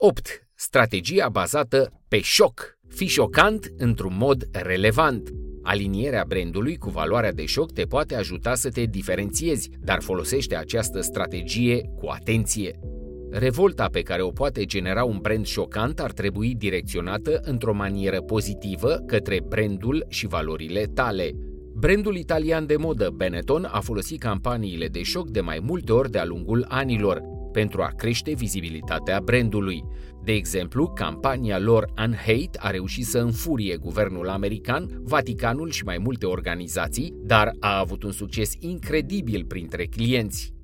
8. Strategia bazată pe șoc. Fi șocant într-un mod relevant. Alinierea brandului cu valoarea de șoc te poate ajuta să te diferențiezi, dar folosește această strategie cu atenție. Revolta pe care o poate genera un brand șocant ar trebui direcționată într-o manieră pozitivă către brandul și valorile tale. Brandul italian de modă Benetton a folosit campaniile de șoc de mai multe ori de-a lungul anilor pentru a crește vizibilitatea brandului. De exemplu, campania lor Unhate a reușit să înfurie guvernul american, Vaticanul și mai multe organizații, dar a avut un succes incredibil printre clienți.